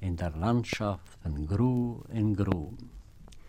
in der landschaft von gru in gru.